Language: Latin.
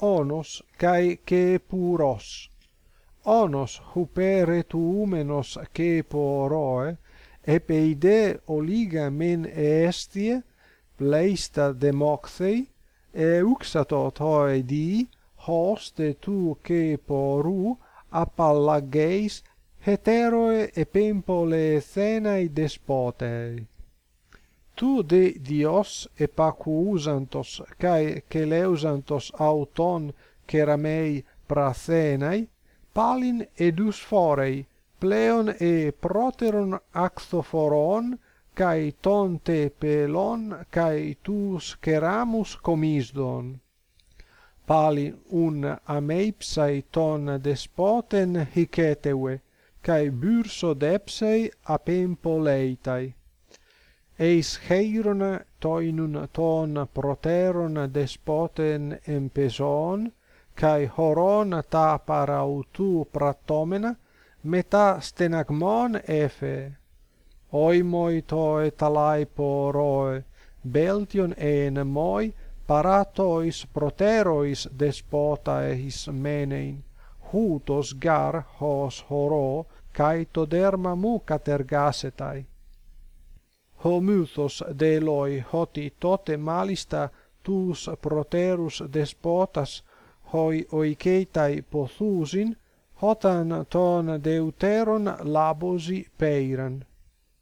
onos kai ke puros. Onos hupere tuumenos ke poroe epeide oliga men eestie pleista e euxatot hoi di hoste tu ke poru apallageis heteroe e pempole thenai despotei tu de Dios epacuusantos kai keleusantos auton keramei prathenai palin edusforei, pleon e proteron axophoron, cae tonte pelon, kai tus keramus comisdon. Palin un ameipsai ton despoten hiceteue, kai burso depsei apempoleitai eis heiron toinun ton proteron despoten empeson kai horon ta parautu pratomena meta stenagmon efe. Oimoi to talai poroe beltion en moi paratois proterois despotaeis menein. Hutos gar hos horo kai to derma mu katergasetai ho mythos de loi hoti tote malista tus proterus despotas hoi oikeitai pothusin hotan ton deuteron labosi peiran.